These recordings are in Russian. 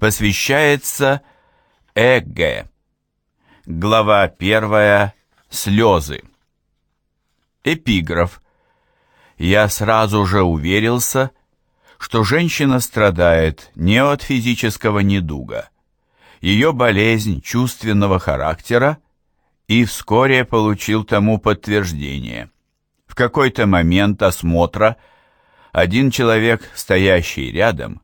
посвящается ЭГ. Глава первая. Слезы. Эпиграф. Я сразу же уверился, что женщина страдает не от физического недуга. Ее болезнь чувственного характера и вскоре получил тому подтверждение. В какой-то момент осмотра один человек, стоящий рядом,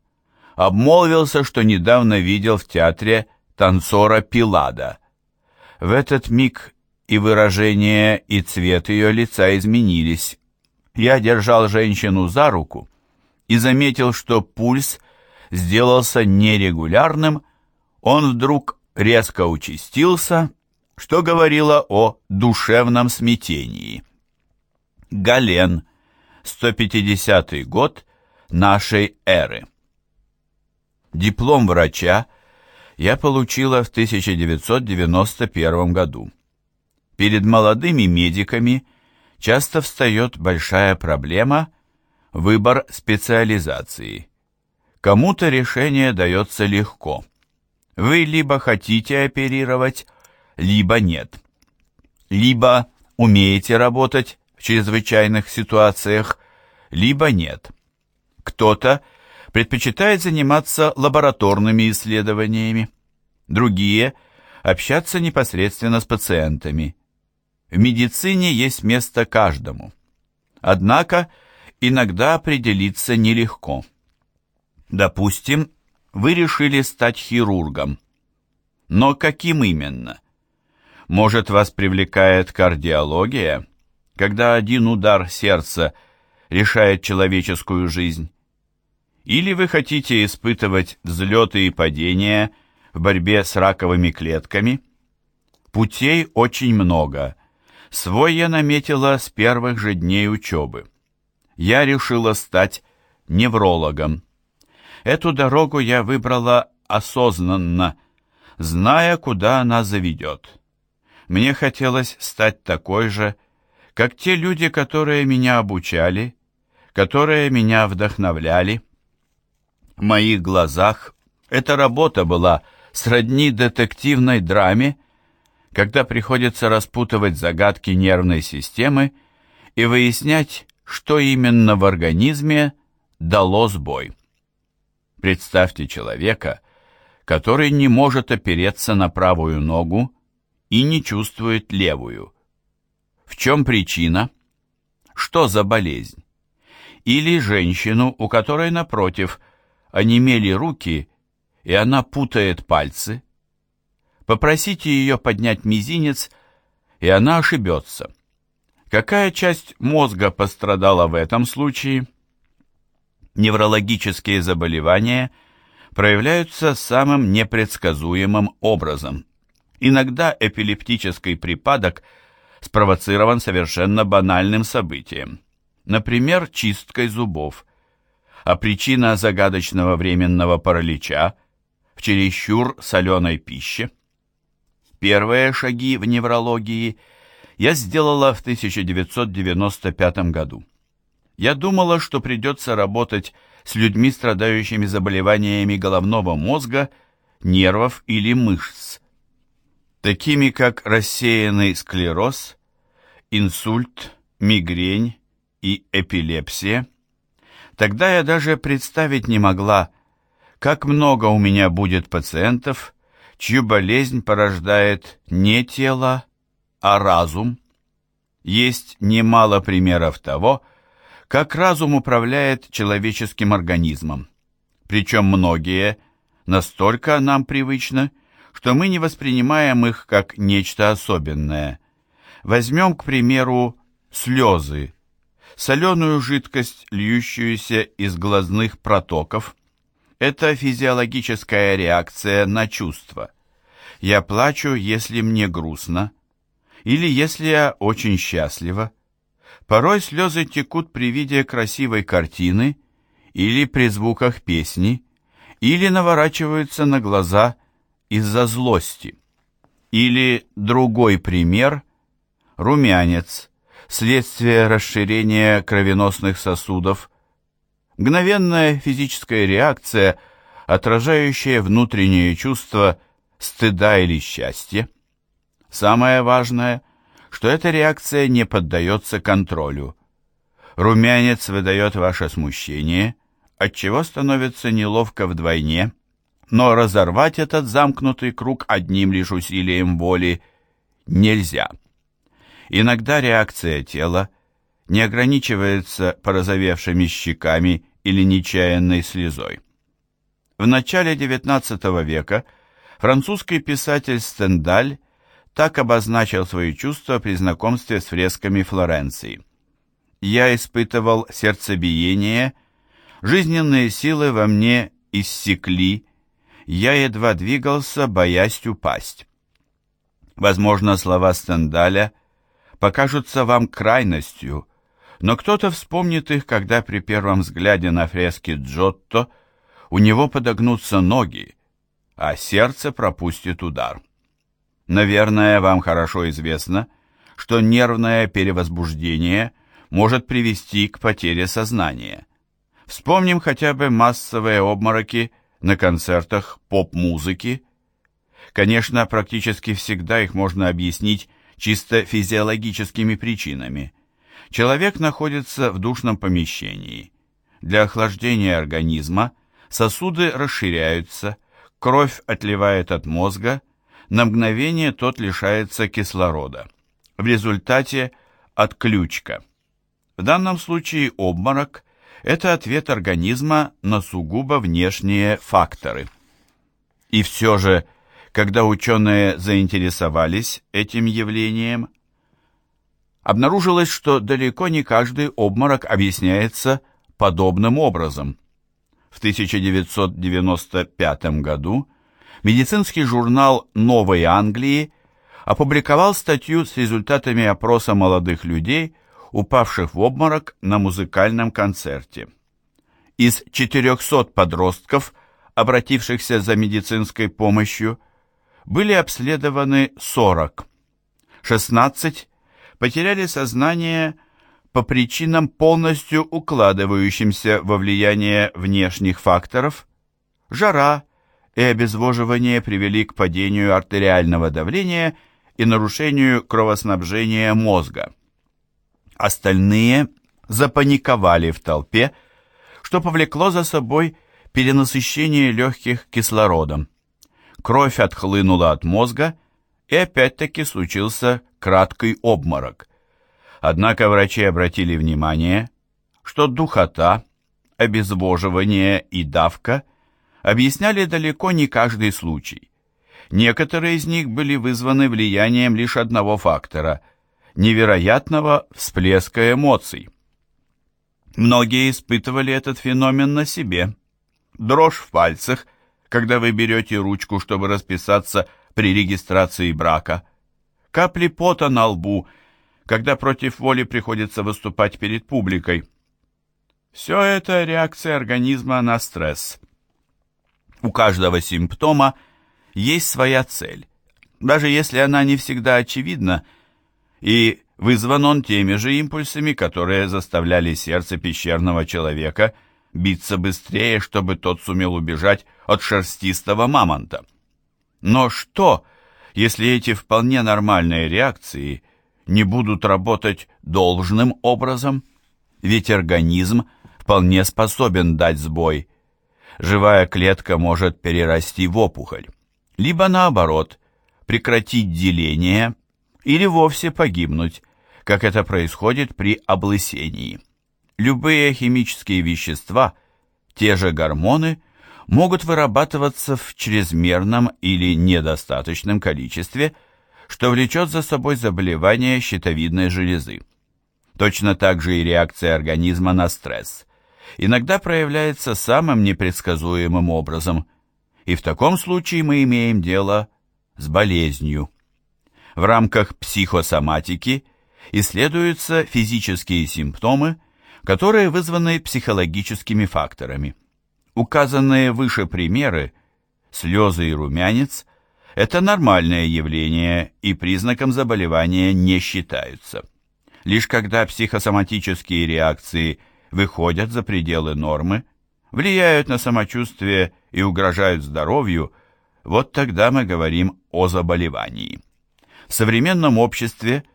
обмолвился, что недавно видел в театре танцора Пилада. В этот миг и выражение, и цвет ее лица изменились. Я держал женщину за руку и заметил, что пульс сделался нерегулярным, он вдруг резко участился, что говорило о душевном смятении. Гален, 150 год нашей эры. Диплом врача я получила в 1991 году. Перед молодыми медиками часто встает большая проблема – выбор специализации. Кому-то решение дается легко. Вы либо хотите оперировать, либо нет. Либо умеете работать в чрезвычайных ситуациях, либо нет. Кто-то предпочитает заниматься лабораторными исследованиями, другие – общаться непосредственно с пациентами. В медицине есть место каждому. Однако иногда определиться нелегко. Допустим, вы решили стать хирургом. Но каким именно? Может, вас привлекает кардиология, когда один удар сердца решает человеческую жизнь? Или вы хотите испытывать взлеты и падения в борьбе с раковыми клетками? Путей очень много. Свой я наметила с первых же дней учебы. Я решила стать неврологом. Эту дорогу я выбрала осознанно, зная, куда она заведет. Мне хотелось стать такой же, как те люди, которые меня обучали, которые меня вдохновляли. Моих глазах эта работа была сродни детективной драме, когда приходится распутывать загадки нервной системы и выяснять, что именно в организме дало сбой. Представьте человека, который не может опереться на правую ногу и не чувствует левую. В чем причина? Что за болезнь? Или женщину, у которой, напротив, онемели руки, и она путает пальцы. Попросите ее поднять мизинец, и она ошибется. Какая часть мозга пострадала в этом случае? неврологические заболевания проявляются самым непредсказуемым образом. Иногда эпилептический припадок спровоцирован совершенно банальным событием, например, чисткой зубов, а причина загадочного временного паралича в чересчур соленой пище. Первые шаги в неврологии я сделала в 1995 году. Я думала, что придется работать с людьми, страдающими заболеваниями головного мозга, нервов или мышц, такими как рассеянный склероз, инсульт, мигрень и эпилепсия. Тогда я даже представить не могла, как много у меня будет пациентов, чью болезнь порождает не тело, а разум. Есть немало примеров того, как разум управляет человеческим организмом. Причем многие настолько нам привычны, что мы не воспринимаем их как нечто особенное. Возьмем, к примеру, слезы, соленую жидкость, льющуюся из глазных протоков. Это физиологическая реакция на чувства. Я плачу, если мне грустно, или если я очень счастлива. Порой слезы текут при виде красивой картины или при звуках песни, или наворачиваются на глаза из-за злости. Или другой пример – румянец, следствие расширения кровеносных сосудов, мгновенная физическая реакция, отражающее внутреннее чувство стыда или счастья. Самое важное, что эта реакция не поддается контролю. Румянец выдает ваше смущение, отчего становится неловко вдвойне, но разорвать этот замкнутый круг одним лишь усилием воли нельзя. Иногда реакция тела не ограничивается порозовевшими щеками или нечаянной слезой. В начале XIX века французский писатель Стендаль так обозначил свои чувства при знакомстве с фресками Флоренции. «Я испытывал сердцебиение, жизненные силы во мне иссекли, я едва двигался, боясь упасть». Возможно, слова Стендаля покажутся вам крайностью, но кто-то вспомнит их, когда при первом взгляде на фрески Джотто у него подогнутся ноги, а сердце пропустит удар. Наверное, вам хорошо известно, что нервное перевозбуждение может привести к потере сознания. Вспомним хотя бы массовые обмороки на концертах поп-музыки. Конечно, практически всегда их можно объяснить чисто физиологическими причинами. Человек находится в душном помещении. Для охлаждения организма сосуды расширяются, кровь отливает от мозга, на мгновение тот лишается кислорода. В результате отключка. В данном случае обморок – это ответ организма на сугубо внешние факторы. И все же – когда ученые заинтересовались этим явлением, обнаружилось, что далеко не каждый обморок объясняется подобным образом. В 1995 году медицинский журнал «Новой Англии» опубликовал статью с результатами опроса молодых людей, упавших в обморок на музыкальном концерте. Из 400 подростков, обратившихся за медицинской помощью, были обследованы 40. 16 потеряли сознание по причинам, полностью укладывающимся во влияние внешних факторов. Жара и обезвоживание привели к падению артериального давления и нарушению кровоснабжения мозга. Остальные запаниковали в толпе, что повлекло за собой перенасыщение легких кислородом кровь отхлынула от мозга, и опять-таки случился краткий обморок. Однако врачи обратили внимание, что духота, обезвоживание и давка объясняли далеко не каждый случай. Некоторые из них были вызваны влиянием лишь одного фактора – невероятного всплеска эмоций. Многие испытывали этот феномен на себе. Дрожь в пальцах – когда вы берете ручку, чтобы расписаться при регистрации брака, капли пота на лбу, когда против воли приходится выступать перед публикой. Все это реакция организма на стресс. У каждого симптома есть своя цель, даже если она не всегда очевидна, и вызван он теми же импульсами, которые заставляли сердце пещерного человека – биться быстрее, чтобы тот сумел убежать от шерстистого мамонта. Но что, если эти вполне нормальные реакции не будут работать должным образом? Ведь организм вполне способен дать сбой. Живая клетка может перерасти в опухоль. Либо наоборот, прекратить деление или вовсе погибнуть, как это происходит при облысении. Любые химические вещества, те же гормоны, могут вырабатываться в чрезмерном или недостаточном количестве, что влечет за собой заболевание щитовидной железы. Точно так же и реакция организма на стресс. Иногда проявляется самым непредсказуемым образом, и в таком случае мы имеем дело с болезнью. В рамках психосоматики исследуются физические симптомы, которые вызваны психологическими факторами. Указанные выше примеры, слезы и румянец, это нормальное явление и признаком заболевания не считаются. Лишь когда психосоматические реакции выходят за пределы нормы, влияют на самочувствие и угрожают здоровью, вот тогда мы говорим о заболевании. В современном обществе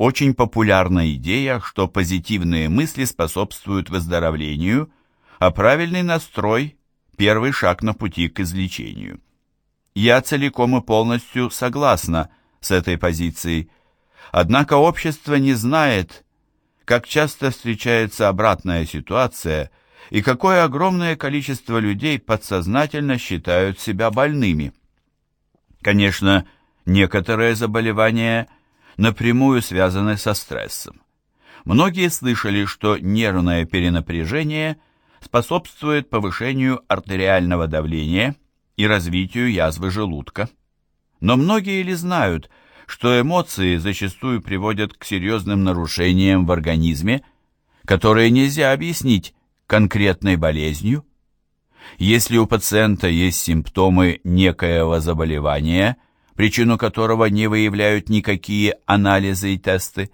очень популярна идея, что позитивные мысли способствуют выздоровлению, а правильный настрой – первый шаг на пути к излечению. Я целиком и полностью согласна с этой позицией, однако общество не знает, как часто встречается обратная ситуация и какое огромное количество людей подсознательно считают себя больными. Конечно, некоторые заболевания напрямую связаны со стрессом. Многие слышали, что нервное перенапряжение способствует повышению артериального давления и развитию язвы желудка. Но многие ли знают, что эмоции зачастую приводят к серьезным нарушениям в организме, которые нельзя объяснить конкретной болезнью? Если у пациента есть симптомы некоего заболевания, причину которого не выявляют никакие анализы и тесты,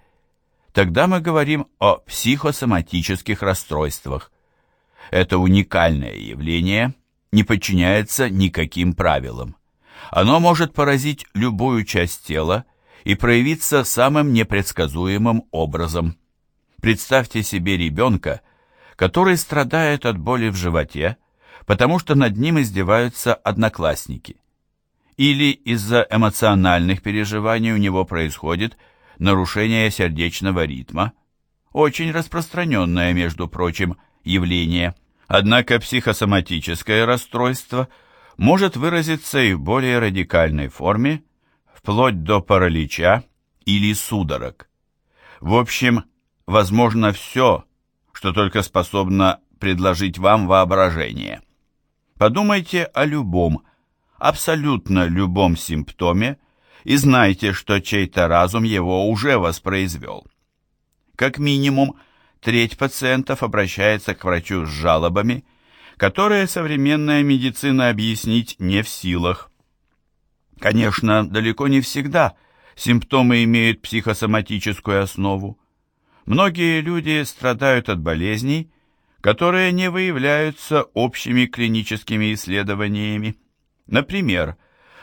тогда мы говорим о психосоматических расстройствах. Это уникальное явление не подчиняется никаким правилам. Оно может поразить любую часть тела и проявиться самым непредсказуемым образом. Представьте себе ребенка, который страдает от боли в животе, потому что над ним издеваются одноклассники. Или из-за эмоциональных переживаний у него происходит нарушение сердечного ритма, очень распространенное, между прочим, явление. Однако психосоматическое расстройство – может выразиться и в более радикальной форме, вплоть до паралича или судорог. В общем, возможно все, что только способно предложить вам воображение. Подумайте о любом, абсолютно любом симптоме и знайте, что чей-то разум его уже воспроизвел. Как минимум, треть пациентов обращается к врачу с жалобами – которые современная медицина объяснить не в силах. Конечно, далеко не всегда симптомы имеют психосоматическую основу. Многие люди страдают от болезней, которые не выявляются общими клиническими исследованиями. Например,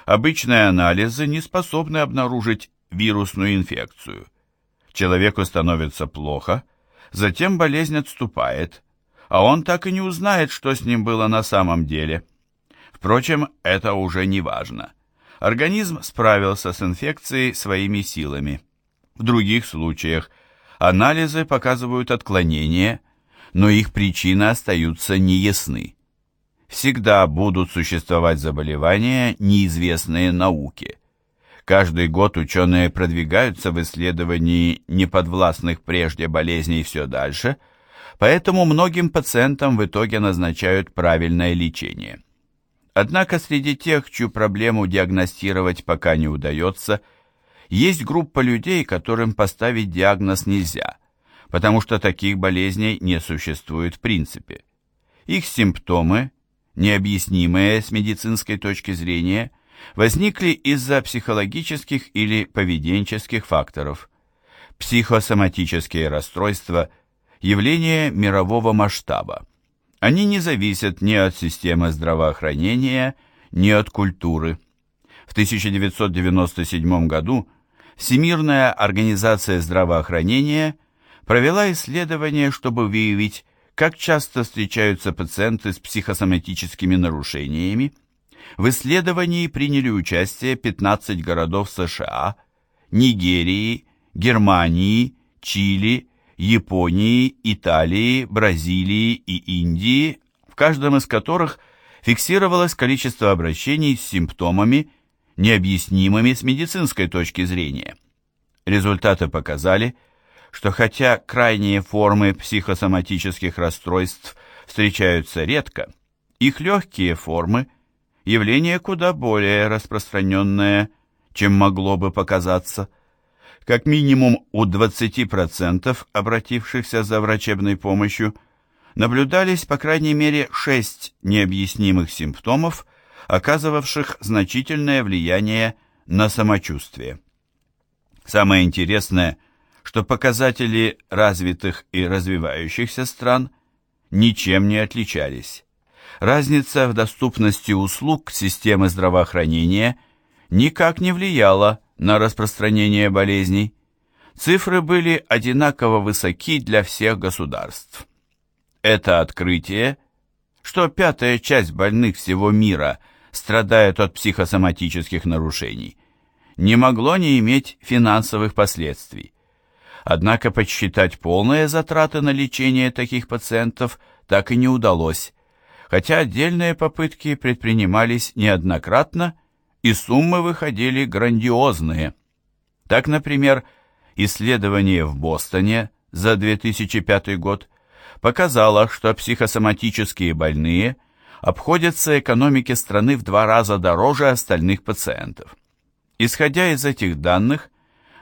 обычные анализы не способны обнаружить вирусную инфекцию. Человеку становится плохо, затем болезнь отступает, а он так и не узнает, что с ним было на самом деле. Впрочем, это уже не важно. Организм справился с инфекцией своими силами. В других случаях анализы показывают отклонения, но их причины остаются неясны. Всегда будут существовать заболевания, неизвестные науке. Каждый год ученые продвигаются в исследовании неподвластных прежде болезней все дальше – поэтому многим пациентам в итоге назначают правильное лечение. Однако среди тех, чью проблему диагностировать пока не удается, есть группа людей, которым поставить диагноз нельзя, потому что таких болезней не существует в принципе. Их симптомы, необъяснимые с медицинской точки зрения, возникли из-за психологических или поведенческих факторов. Психосоматические расстройства – явления мирового масштаба. Они не зависят ни от системы здравоохранения, ни от культуры. В 1997 году Всемирная организация здравоохранения провела исследование, чтобы выявить, как часто встречаются пациенты с психосоматическими нарушениями. В исследовании приняли участие 15 городов США, Нигерии, Германии, Чили, Японии, Италии, Бразилии и Индии, в каждом из которых фиксировалось количество обращений с симптомами, необъяснимыми с медицинской точки зрения. Результаты показали, что хотя крайние формы психосоматических расстройств встречаются редко, их легкие формы – явление куда более распространенное, чем могло бы показаться – как минимум у 20% обратившихся за врачебной помощью наблюдались по крайней мере 6 необъяснимых симптомов, оказывавших значительное влияние на самочувствие. Самое интересное, что показатели развитых и развивающихся стран ничем не отличались. разница в доступности услуг системы здравоохранения никак не влияла на распространение болезней. Цифры были одинаково высоки для всех государств. Это открытие, что пятая часть больных всего мира страдает от психосоматических нарушений, не могло не иметь финансовых последствий. Однако подсчитать полные затраты на лечение таких пациентов так и не удалось, хотя отдельные попытки предпринимались неоднократно, и суммы выходили грандиозные. Так, например, исследование в Бостоне за 2005 год показало, что психосоматические больные обходятся экономике страны в два раза дороже остальных пациентов. Исходя из этих данных,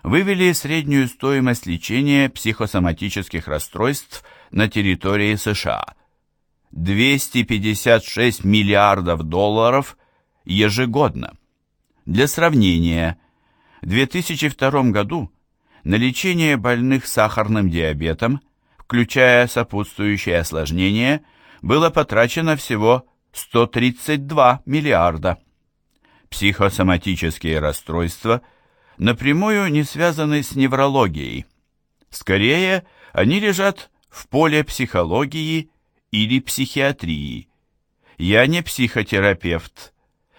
вывели среднюю стоимость лечения психосоматических расстройств на территории США – 256 миллиардов долларов ежегодно. Для сравнения, в 2002 году на лечение больных сахарным диабетом, включая сопутствующие осложнения, было потрачено всего 132 миллиарда. Психосоматические расстройства напрямую не связаны с неврологией. Скорее, они лежат в поле психологии или психиатрии. Я не психотерапевт,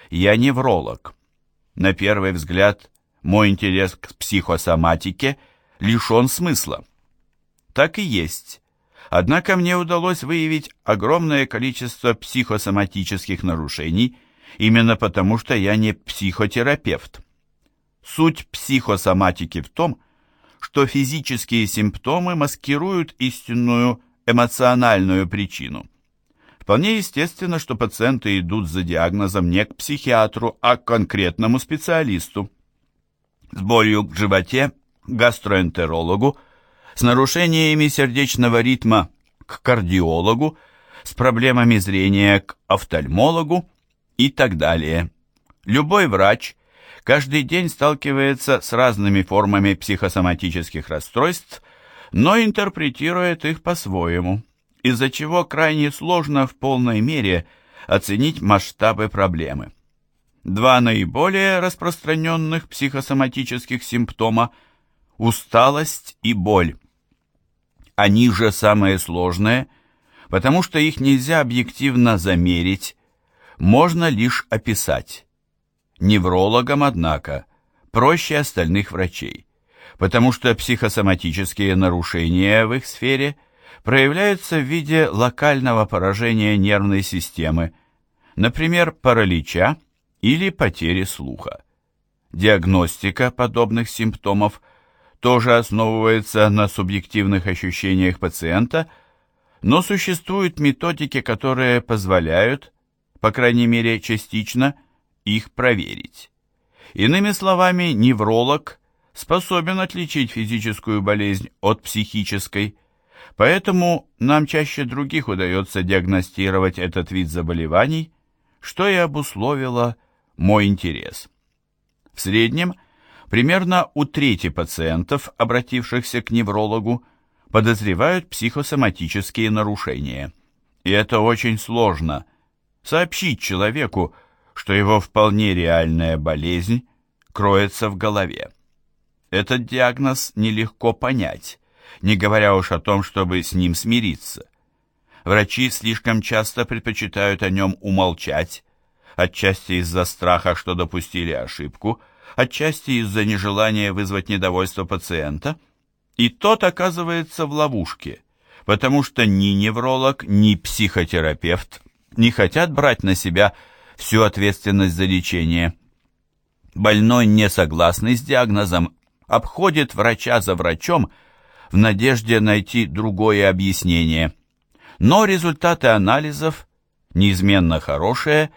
я невролог. На первый взгляд, мой интерес к психосоматике лишен смысла. Так и есть. Однако мне удалось выявить огромное количество психосоматических нарушений именно потому, что я не психотерапевт. Суть психосоматики в том, что физические симптомы маскируют истинную эмоциональную причину. Вполне естественно, что пациенты идут за диагнозом не к психиатру, а к конкретному специалисту. С болью в животе – гастроэнтерологу, с нарушениями сердечного ритма – к кардиологу, с проблемами зрения – к офтальмологу и так далее. Любой врач каждый день сталкивается с разными формами психосоматических расстройств – но интерпретирует их по-своему, из-за чего крайне сложно в полной мере оценить масштабы проблемы. Два наиболее распространенных психосоматических симптома – усталость и боль. Они же самые сложные, потому что их нельзя объективно замерить, можно лишь описать. Неврологам, однако, проще остальных врачей потому что психосоматические нарушения в их сфере проявляются в виде локального поражения нервной системы, например, паралича или потери слуха. Диагностика подобных симптомов тоже основывается на субъективных ощущениях пациента, но существуют методики, которые позволяют, по крайней мере частично, их проверить. Иными словами, невролог способен отличить физическую болезнь от психической, поэтому нам чаще других удается диагностировать этот вид заболеваний, что и обусловило мой интерес. В среднем, примерно у трети пациентов, обратившихся к неврологу, подозревают психосоматические нарушения. И это очень сложно – сообщить человеку, что его вполне реальная болезнь кроется в голове. Этот диагноз нелегко понять, не говоря уж о том, чтобы с ним смириться. Врачи слишком часто предпочитают о нем умолчать, отчасти из-за страха, что допустили ошибку, отчасти из-за нежелания вызвать недовольство пациента, и тот оказывается в ловушке, потому что ни невролог, ни психотерапевт не хотят брать на себя всю ответственность за лечение. Больной, не согласный с диагнозом, обходит врача за врачом в надежде найти другое объяснение. Но результаты анализов, неизменно хорошие,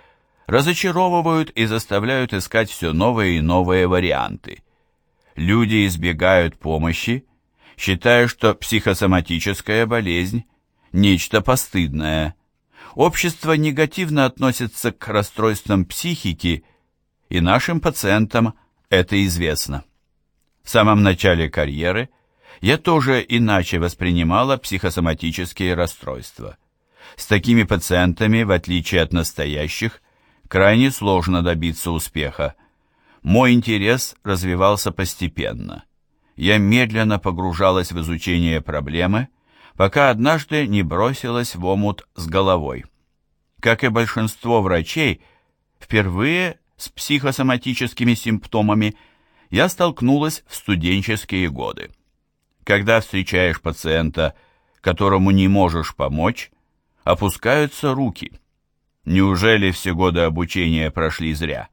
разочаровывают и заставляют искать все новые и новые варианты. Люди избегают помощи, считая, что психосоматическая болезнь – нечто постыдное. Общество негативно относится к расстройствам психики, и нашим пациентам это известно. В самом начале карьеры я тоже иначе воспринимала психосоматические расстройства. С такими пациентами, в отличие от настоящих, крайне сложно добиться успеха. Мой интерес развивался постепенно. Я медленно погружалась в изучение проблемы, пока однажды не бросилась в омут с головой. Как и большинство врачей, впервые с психосоматическими симптомами я столкнулась в студенческие годы. Когда встречаешь пациента, которому не можешь помочь, опускаются руки. Неужели все годы обучения прошли зря?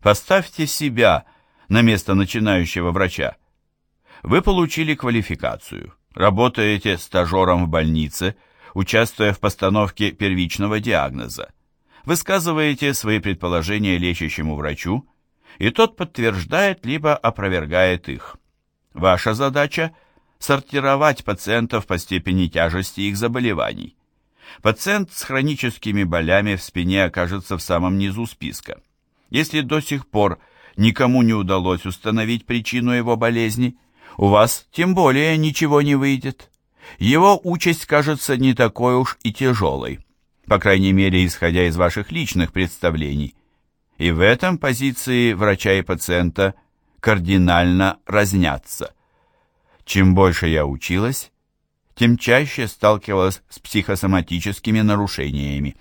Поставьте себя на место начинающего врача. Вы получили квалификацию, работаете стажером в больнице, участвуя в постановке первичного диагноза. Высказываете свои предположения лечащему врачу, и тот подтверждает либо опровергает их. Ваша задача – сортировать пациентов по степени тяжести их заболеваний. Пациент с хроническими болями в спине окажется в самом низу списка. Если до сих пор никому не удалось установить причину его болезни, у вас тем более ничего не выйдет. Его участь кажется не такой уж и тяжелой, по крайней мере, исходя из ваших личных представлений. И в этом позиции врача и пациента кардинально разнятся. Чем больше я училась, тем чаще сталкивалась с психосоматическими нарушениями.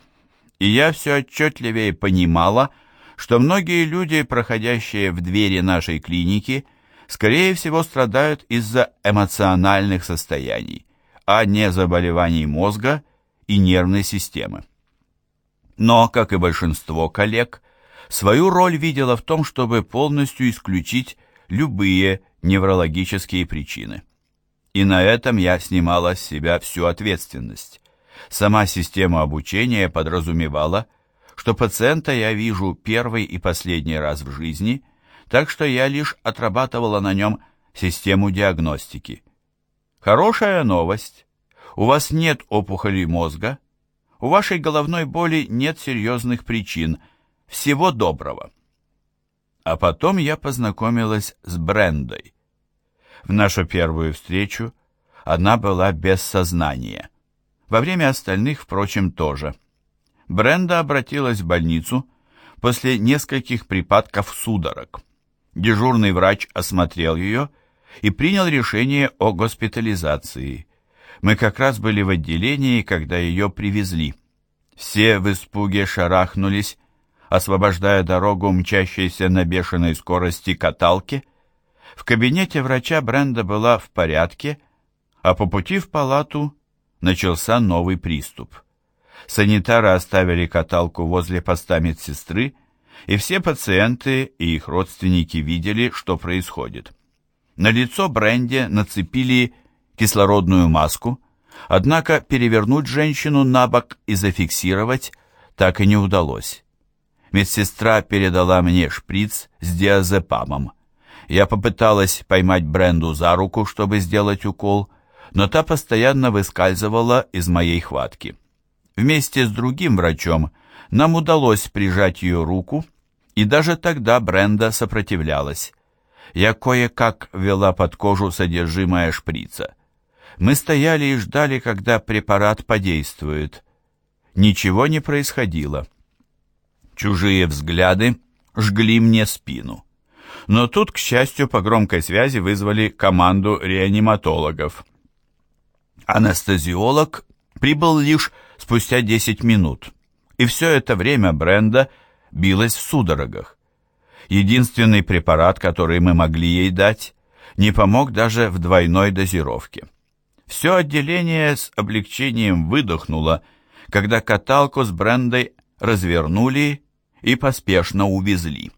И я все отчетливее понимала, что многие люди, проходящие в двери нашей клиники, скорее всего страдают из-за эмоциональных состояний, а не заболеваний мозга и нервной системы. Но, как и большинство коллег, свою роль видела в том, чтобы полностью исключить любые неврологические причины и на этом я снимала с себя всю ответственность. Сама система обучения подразумевала, что пациента я вижу первый и последний раз в жизни, так что я лишь отрабатывала на нем систему диагностики. Хорошая новость. У вас нет опухолей мозга, у вашей головной боли нет серьезных причин. Всего доброго. А потом я познакомилась с Брендой. В нашу первую встречу она была без сознания. Во время остальных, впрочем, тоже. Бренда обратилась в больницу после нескольких припадков судорог. Дежурный врач осмотрел ее и принял решение о госпитализации. Мы как раз были в отделении, когда ее привезли. Все в испуге шарахнулись, освобождая дорогу мчащейся на бешеной скорости каталке – в кабинете врача Бренда была в порядке, а по пути в палату начался новый приступ. Санитары оставили каталку возле поста медсестры, и все пациенты и их родственники видели, что происходит. На лицо Бренде нацепили кислородную маску, однако перевернуть женщину на бок и зафиксировать так и не удалось. Медсестра передала мне шприц с диазепамом. Я попыталась поймать Бренду за руку, чтобы сделать укол, но та постоянно выскальзывала из моей хватки. Вместе с другим врачом нам удалось прижать ее руку, и даже тогда Бренда сопротивлялась. Я кое-как ввела под кожу содержимое шприца. Мы стояли и ждали, когда препарат подействует. Ничего не происходило. Чужие взгляды жгли мне спину. Но тут, к счастью, по громкой связи вызвали команду реаниматологов. Анестезиолог прибыл лишь спустя 10 минут, и все это время Бренда билась в судорогах. Единственный препарат, который мы могли ей дать, не помог даже в двойной дозировке. Все отделение с облегчением выдохнуло, когда каталку с Брендой развернули и поспешно увезли.